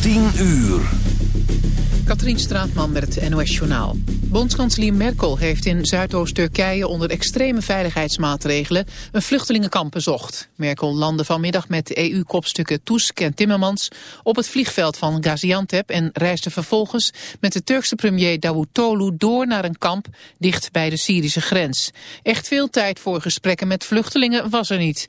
10 uur. Katrien Straatman met het NOS Journaal. Bondskanselier Merkel heeft in Zuidoost-Turkije onder extreme veiligheidsmaatregelen een vluchtelingenkamp bezocht. Merkel landde vanmiddag met EU-kopstukken Tusk en Timmermans op het vliegveld van Gaziantep en reisde vervolgens met de Turkse premier Davutoglu door naar een kamp dicht bij de Syrische grens. Echt veel tijd voor gesprekken met vluchtelingen was er niet.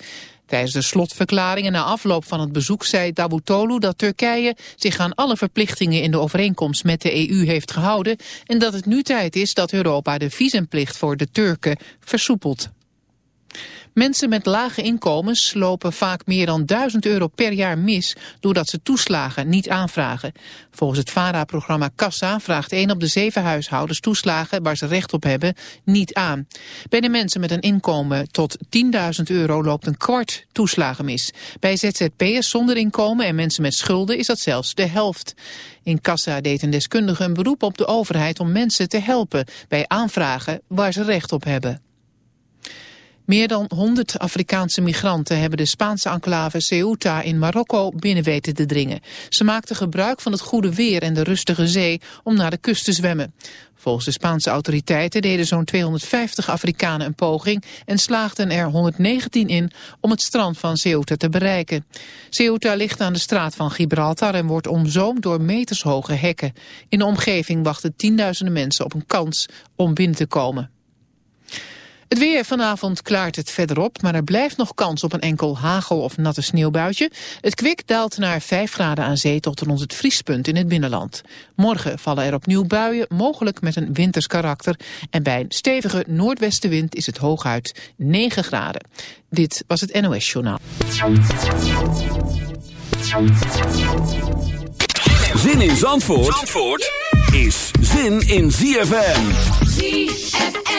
Tijdens de slotverklaringen na afloop van het bezoek zei Davutoglu dat Turkije zich aan alle verplichtingen in de overeenkomst met de EU heeft gehouden en dat het nu tijd is dat Europa de visumplicht voor de Turken versoepelt. Mensen met lage inkomens lopen vaak meer dan 1000 euro per jaar mis doordat ze toeslagen niet aanvragen. Volgens het VARA-programma Kassa vraagt 1 op de 7 huishoudens toeslagen waar ze recht op hebben niet aan. Bij de mensen met een inkomen tot 10.000 euro loopt een kwart toeslagen mis. Bij ZZP'ers zonder inkomen en mensen met schulden is dat zelfs de helft. In Kassa deed een deskundige een beroep op de overheid om mensen te helpen bij aanvragen waar ze recht op hebben. Meer dan 100 Afrikaanse migranten hebben de Spaanse enclave Ceuta in Marokko binnen weten te dringen. Ze maakten gebruik van het goede weer en de rustige zee om naar de kust te zwemmen. Volgens de Spaanse autoriteiten deden zo'n 250 Afrikanen een poging en slaagden er 119 in om het strand van Ceuta te bereiken. Ceuta ligt aan de straat van Gibraltar en wordt omzoomd door metershoge hekken. In de omgeving wachten tienduizenden mensen op een kans om binnen te komen. Het weer vanavond klaart het verder op, maar er blijft nog kans op een enkel hagel- of natte sneeuwbuitje. Het kwik daalt naar 5 graden aan zee tot rond het vriespunt in het binnenland. Morgen vallen er opnieuw buien, mogelijk met een winters karakter. En bij een stevige noordwestenwind is het hooguit 9 graden. Dit was het NOS Journaal. Zin in Zandvoort, Zandvoort is zin in ZFM. ZFM.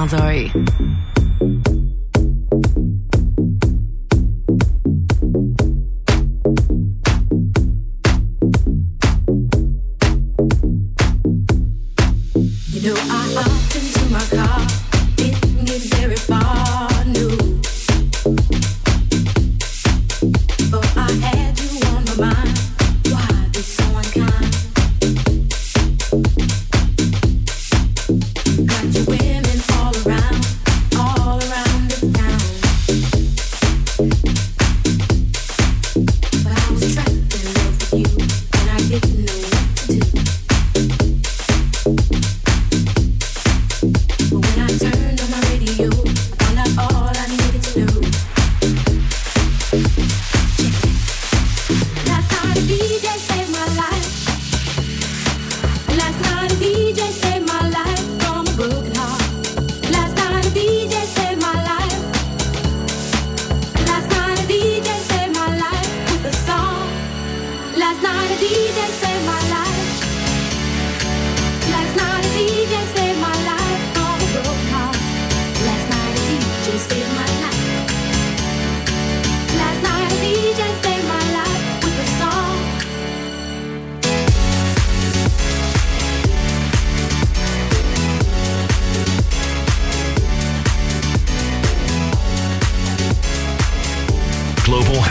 Malzo.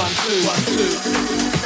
one, two, one, two.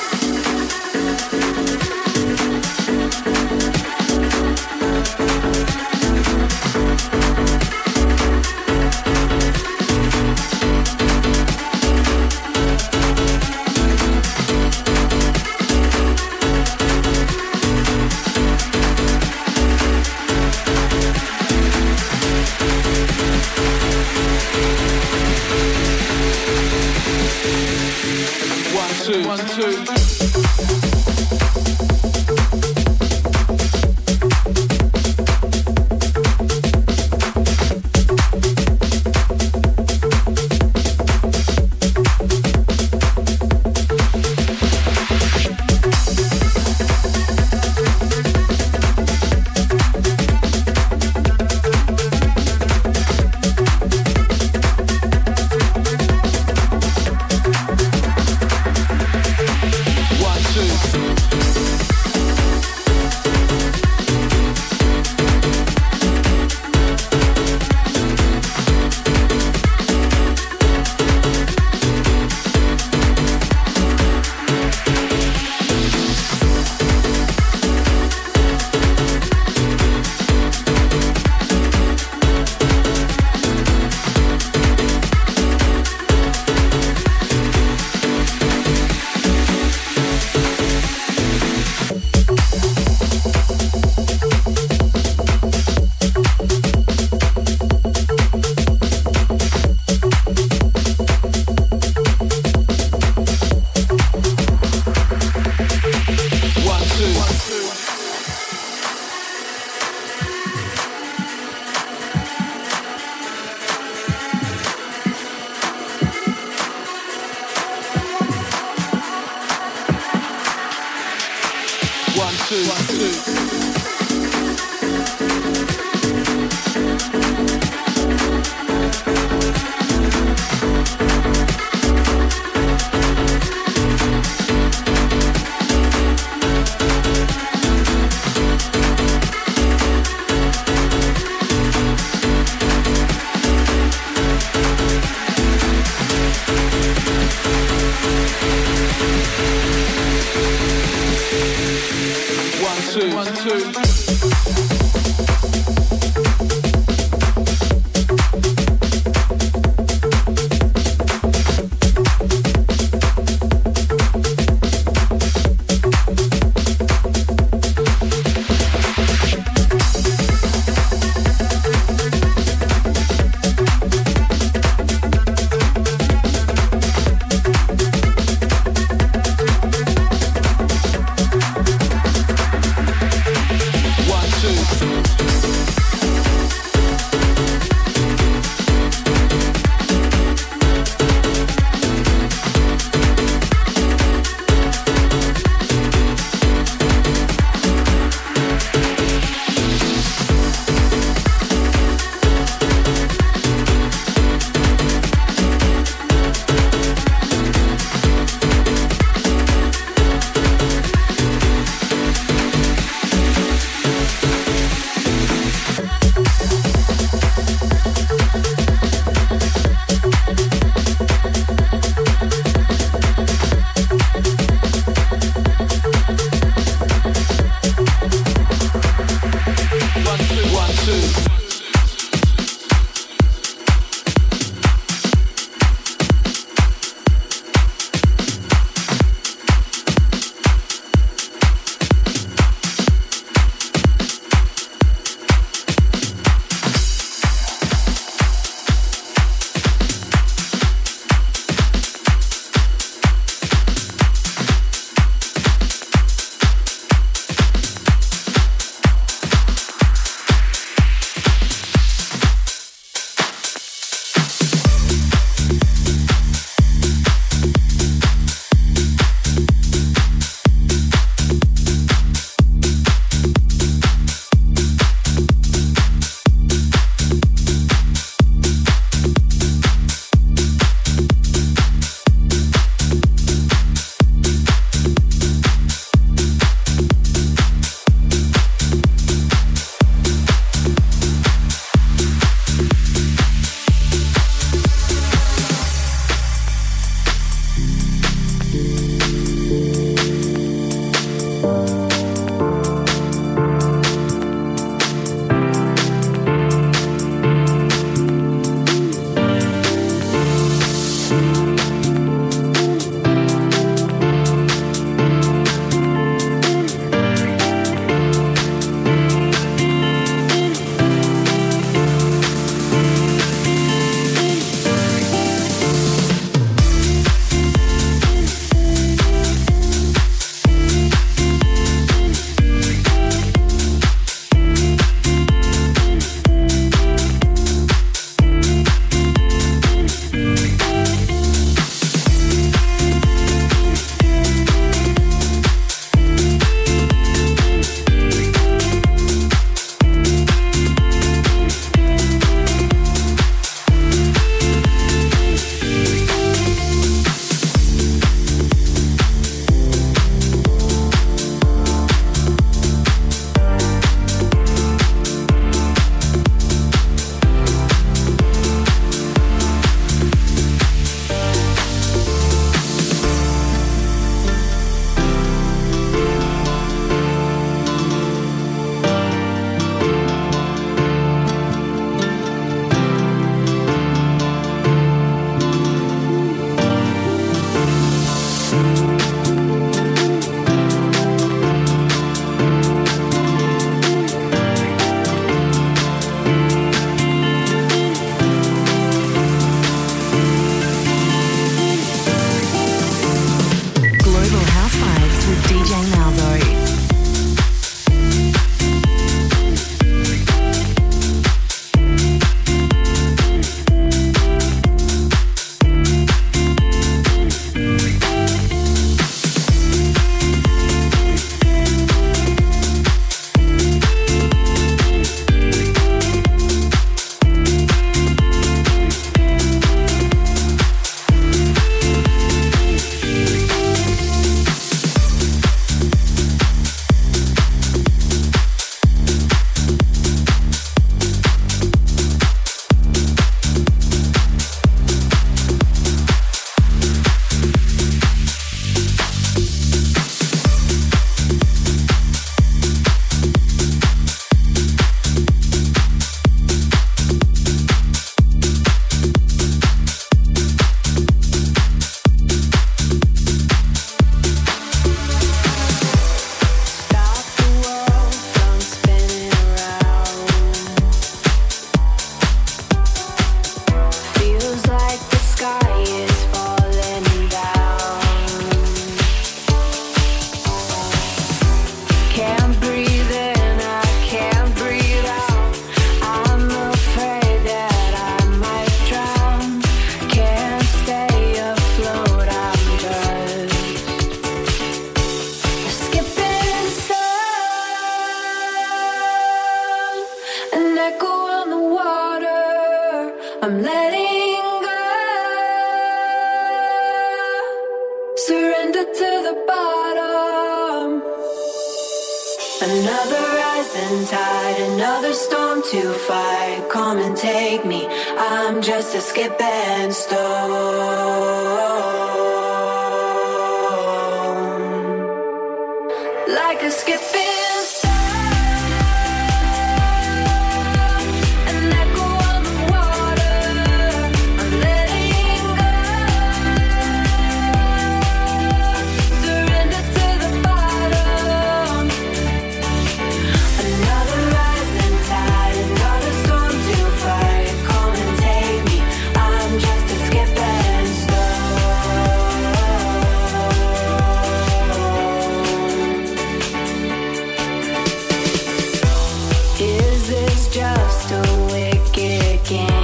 just a wicked game.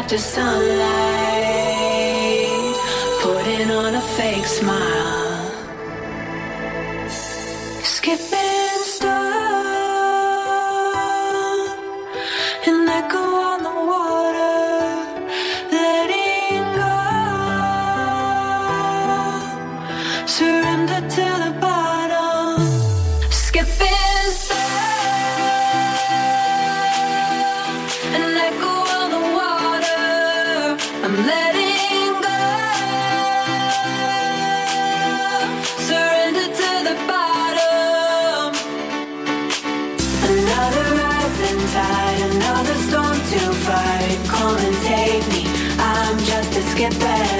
after sunlight. and take me. I'm just a skipper.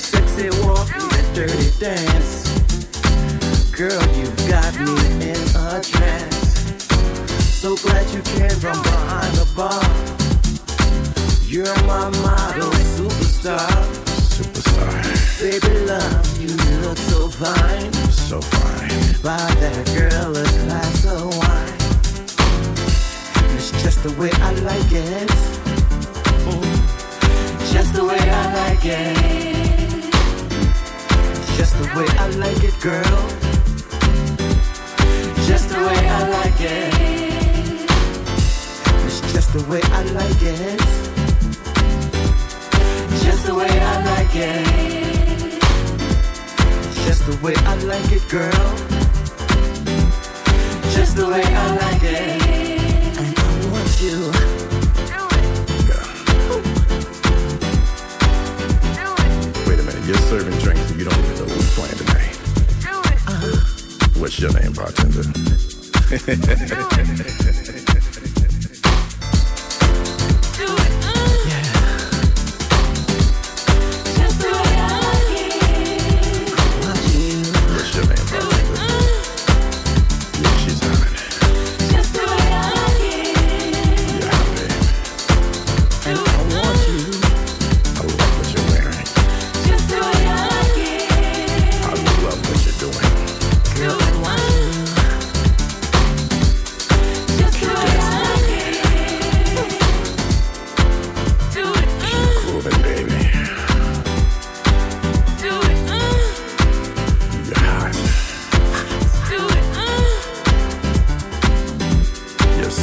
Sexy walk, your dirty dance. Girl, you got me in a trance. So glad you came from behind the bar. You're my model, superstar. Superstar. Baby, love, you look so fine. So fine. Buy that girl a glass of wine. It's just the way I like it. Just the way I like it. Just the way I like it, girl. Just the way I like it. It's just the way I like it. Just the way I like it. Just the way I like it, girl. Just the way I like it. And I want you. Wait a minute. You're serving drinks and you don't even know who's playing tonight. What's your name, bartender? Watching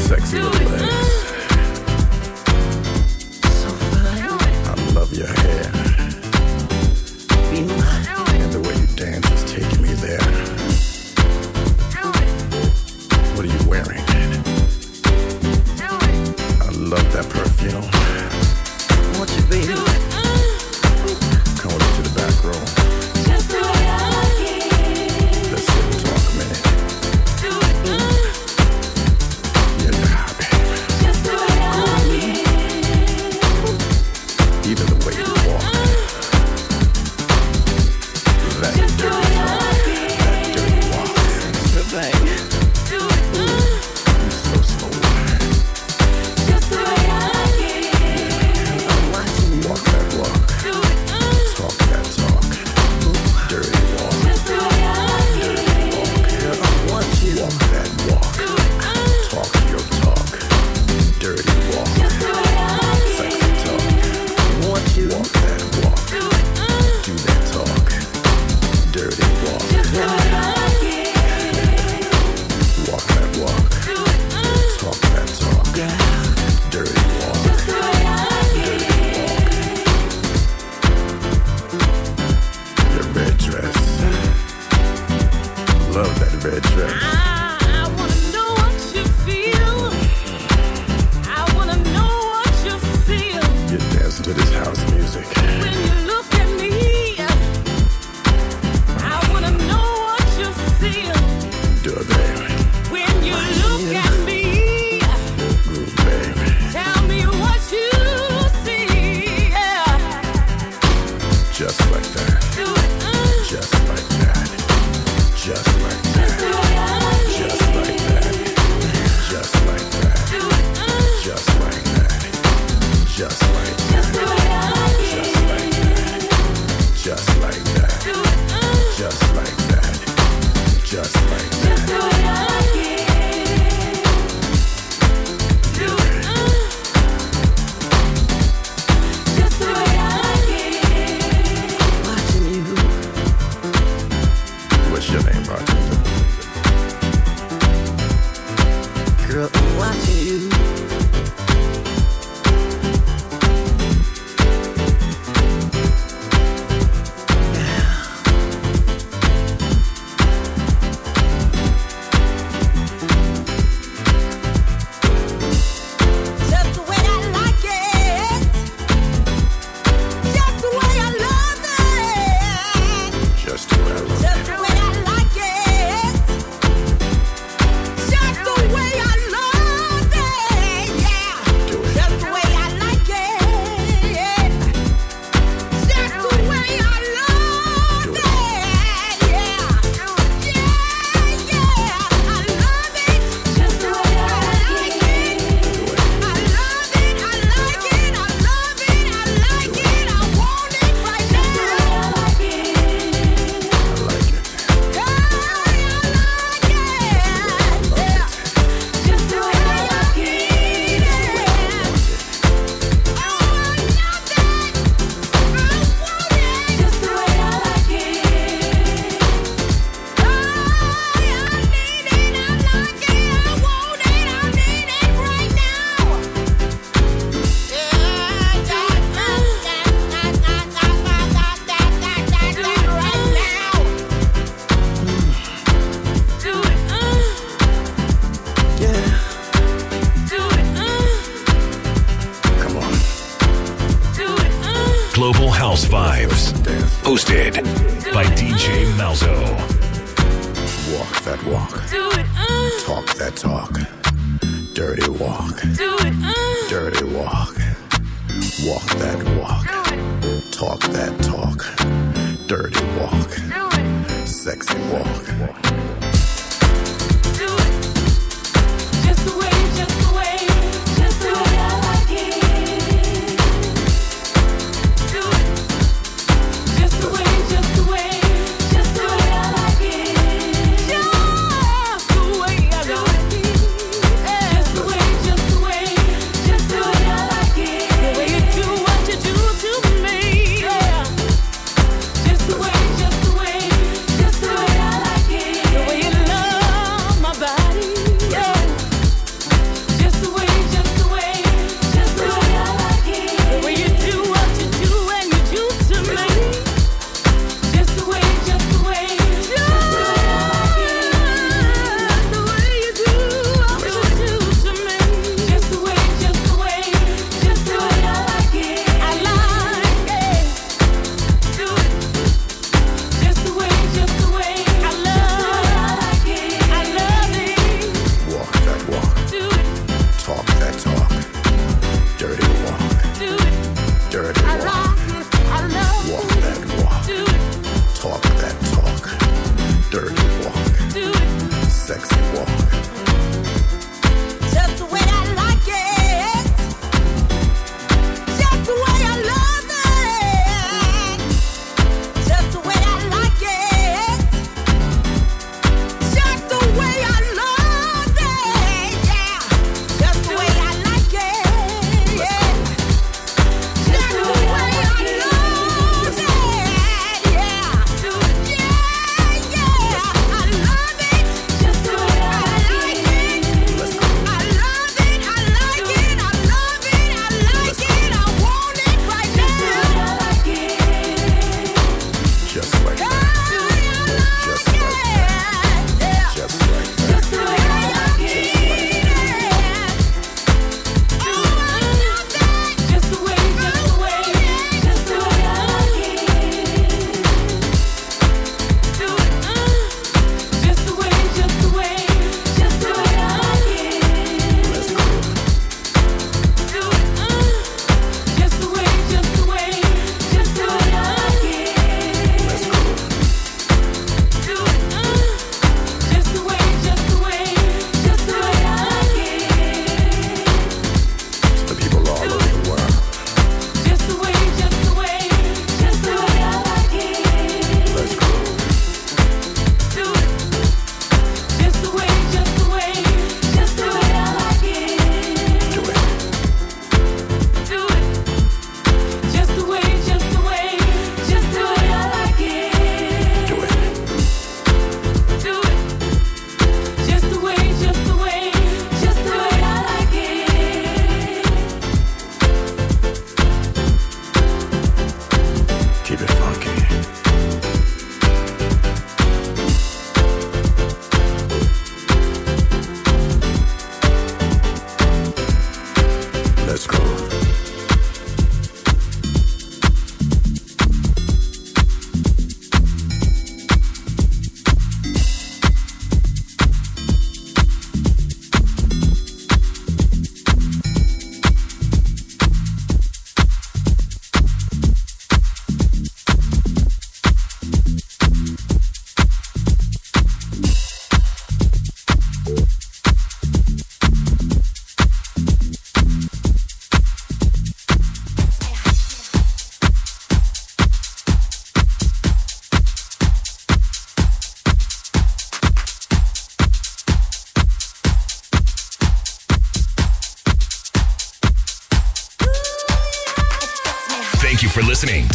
sexy little legs. Just like that. Just like hosted by DJ Malzo. Walk that walk. Do it. Uh. Talk that talk. Dirty walk. Do it. Uh. Dirty walk. Walk that walk. Talk that talk. Dirty walk. Sexy walk. Do it. Just the way, just the way.